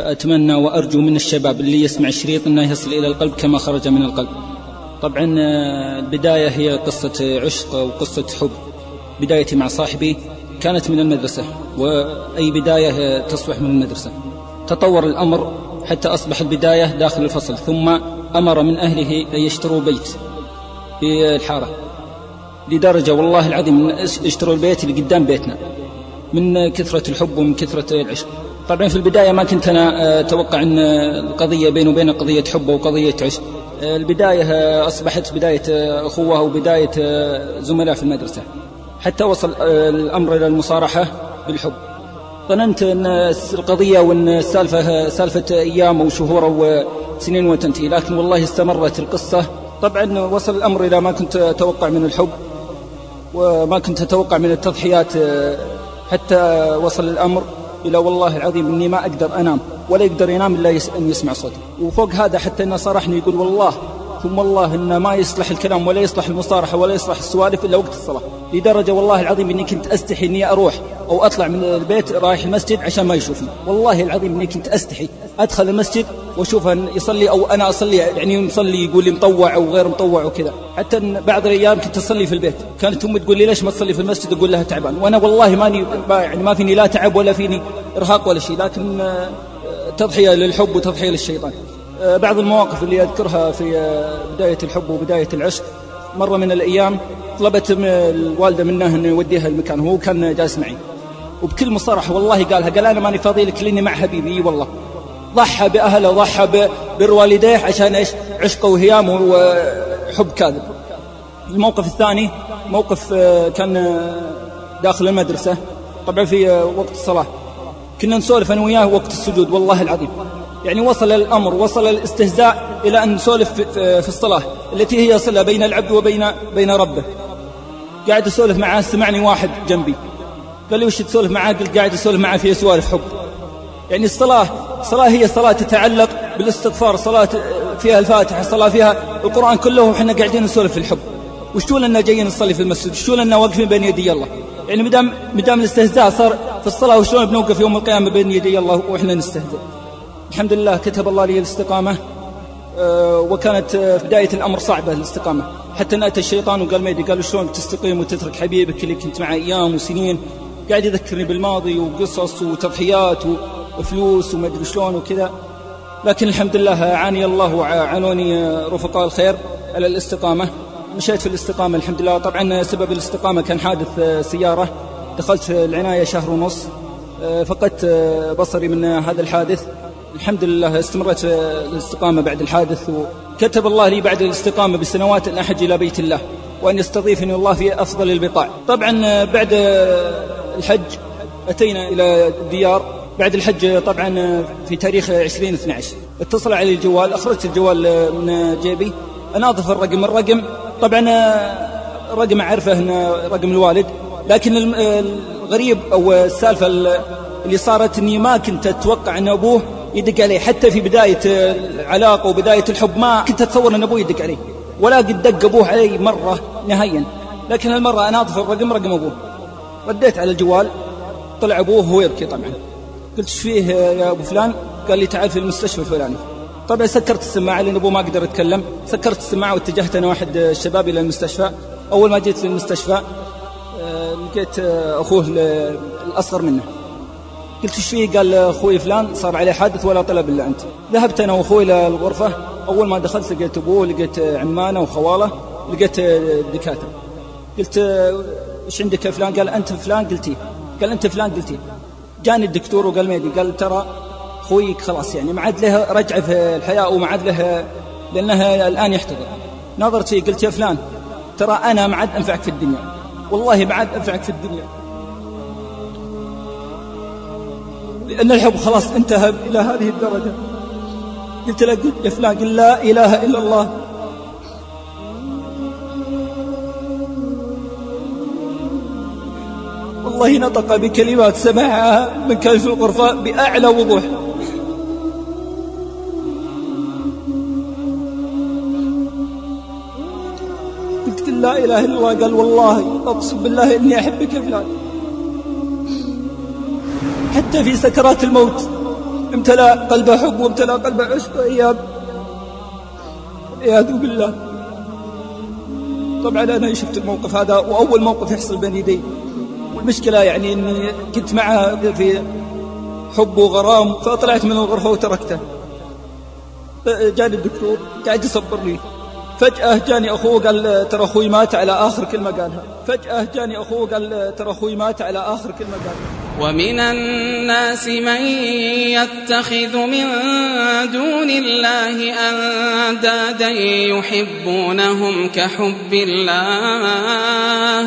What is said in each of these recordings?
فأتمنى وأرجو من الشباب اللي يسمع الشريط أنه يصل إلى القلب كما خرج من القلب. طبعا آه، البداية هي قصة عشق وقصة حب. بدايتي مع صاحبي كانت من المدرسة وأي بداية تصبح من المدرسة. تطور الأمر حتى أصبح البداية داخل الفصل ثم أمر من أهله أن يشتروا بيت في الحارة. لدرجة والله العظيم اشتروا البيت اللي قدام بيتنا من كثرة الحب ومن كثرة العشق. طبعا في البداية ما كنت أنا أتوقع أن القضية بينه وبين قضية حب وقضية عشق. البداية أصبحت بداية أخوة وبداية زملاء في المدرسة. حتى وصل الأمر إلى المصارحة بالحب. ظننت أن القضية وأن السالفة سالفة أيام وشهور وسنين وتنتهي. لكن والله استمرت القصة. طبعا وصل الأمر إلى ما كنت أتوقع من الحب وما كنت أتوقع من التضحيات حتى وصل الأمر. إلى والله العظيم إني ما أقدر أنام ولا يقدر ينام إلا أن يسمع صوتي. وفوق هذا حتى أنه صرحني يقول والله ثم والله إن ما يصلح الكلام ولا يصلح المصارحة ولا يصلح السوالف إلا وقت الصلاة. لدرجة والله العظيم إني كنت أستحي إني أروح أو أطلع من البيت رايح المسجد عشان ما يشوفني. والله العظيم إني كنت أستحي أدخل المسجد وأشوفه يصلي أو أنا أصلي يعني يصلي يقول لي مطوع أو غير مطوع وكذا. حتى بعض الأيام كنت أصلي في البيت. كانت أمي تقول لي ليش ما تصلي في المسجد؟ أقول لها تعبان. وأنا والله ماني يعني ما فيني لا تعب ولا فيني إرهاق ولا شيء لكن آه، تضحية للحب وتضحية للشيطان. آه، بعض المواقف اللي أذكرها في آه، بداية الحب وبداية العشق. مرة من الأيام طلبت الوالدة منه أنه يوديها المكان وهو كان جالس معي. وبكل مصارحة والله قالها قال أنا ماني فاضي لك لأني مع حبيبي. والله. ضحى بأهله ضحى بر والديه عشان إيش؟ عشقه وهيامه وحب كاذب. الموقف الثاني موقف آه، كان داخل المدرسة. طبعا في وقت الصلاة. كنا نسولف أنا وياه وقت السجود والله العظيم. يعني وصل الأمر وصل الاستهزاء إلى أن نسولف في الصلاة التي هي صلة بين العبد وبين بين ربه. قاعد أسولف معاه سمعني واحد جنبي. قال لي وش تسولف معاه؟ قلت قاعد أسولف معاه فيها سوالف حب يعني الصلاة الصلاة هي صلاة تتعلق بالاستغفار صلاة فيها الفاتحة صلاة فيها القرآن كله وحنا قاعدين نسولف في الحب. وش لنا جايين نصلي في المسجد؟ وش لنا واقفين بين يدي الله؟ يعني مدام مدام الاستهزاء صار في الصلاة وشلون بنوقف يوم القيامة بين يدي الله وإحنا نستهزئ الحمد لله كتب الله لي الاستقامة آه، وكانت بداية الأمر صعبة الاستقامة. حتى نأتى الشيطان وقال ميدي قالوا شلون تستقيم وتترك حبيبك اللي كنت معه أيام وسنين؟ قاعد يذكرني بالماضي وقصص وتضحيات وفلوس وما أدري شلون وكذا. لكن الحمد لله عاني الله وعانوني رفقاء الخير على الاستقامة. مشيت في الاستقامة الحمد لله. طبعا سبب الاستقامة كان حادث سيارة. دخلت العناية شهر ونص. فقدت بصري من هذا الحادث. الحمد لله استمرت الاستقامة بعد الحادث. وكتب الله لي بعد الاستقامة بسنوات أن أحج إلى بيت الله. وأن يستضيفني الله في أفضل البقاع. طبعا بعد الحج أتينا إلى الديار بعد الحج طبعا في تاريخ 2012 اتصل علي الجوال أخرجت الجوال من جيبي. أناظف الرقم الرقم طبعا رقم أعرفه أنه رقم الوالد لكن الغريب أو السالفة اللي صارت أني ما كنت أتوقع أن أبوه يدق عليه. حتى في بداية العلاقة وبداية الحب ما كنت أتصور أن أبوه يدق عليه. ولا قد دق أبوه علي مرة نهائيا. لكن المرة أناظف الرقم رقم أبوه. رديت على الجوال طلع أبوه هو يبكي طبعا. قلت إيش فيه يا أبو فلان؟ قال لي تعال في المستشفى الفلاني. طبعا سكرت السماعة لأن أبوه ما قدر يتكلم. سكرت السماعة واتجهت أنا واحد الشباب إلى المستشفى. أول ما جيت للمستشفى آه، لقيت آه، أخوه الأصغر منه. قلت إيش فيه؟ قال أخوي فلان صار عليه حادث ولا طلب إلا أنت. ذهبت أنا وأخوي إلى الغرفة أول ما دخلت لقيت أبوه لقيت عمانة وخواله لقيت الدكاترة قلت إيش عندك يا فلان؟ قال أنت فلان قلتي. قال أنت فلان قلتي. جاني الدكتور وقال ميدي قال ترى خويك خلاص يعني ما عاد له رجعة في الحياة وما عاد له لأنه الآن يحتضر. نظرت فيه قلت يا فلان ترى أنا ما عاد أنفعك في الدنيا. والله ما عاد أنفعك في الدنيا. لأن الحب خلاص انتهى إلى هذه الدرجة. قلت له يا فلان قل لا إله إلا الله. والله نطق بكلمات سمعها من كان في الغرفة بأعلى وضوح. قلت لا إله إلا الله قال والله أقسم بالله إني أحبك يا فلان. حتى في سكرات الموت امتلأ قلبه حب وامتلأ قلبه عشق والعياذ والعياذ بالله. طبعا أنا شفت الموقف هذا وأول موقف يحصل بين يدي. والمشكلة يعني أني كنت معه في حب وغرام فطلعت من الغرفة وتركته. جاني الدكتور قاعد يصبر لي. فجأة جاني أخوه قال ترى أخوي مات على آخر كلمة قالها. فجأة جاني أخوه قال ترى أخوي مات على آخر كلمة قالها. ومن الناس من يتخذ من دون الله أندادا يحبونهم كحب الله.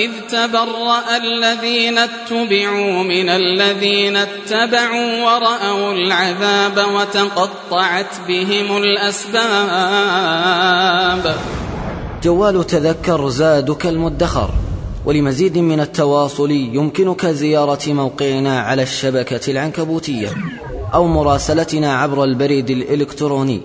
إذ تبرأ الذين اتبعوا من الذين اتبعوا ورأوا العذاب وتقطعت بهم الأسباب. جوال تذكر زادك المدخر ولمزيد من التواصل يمكنك زيارة موقعنا على الشبكة العنكبوتية أو مراسلتنا عبر البريد الإلكتروني.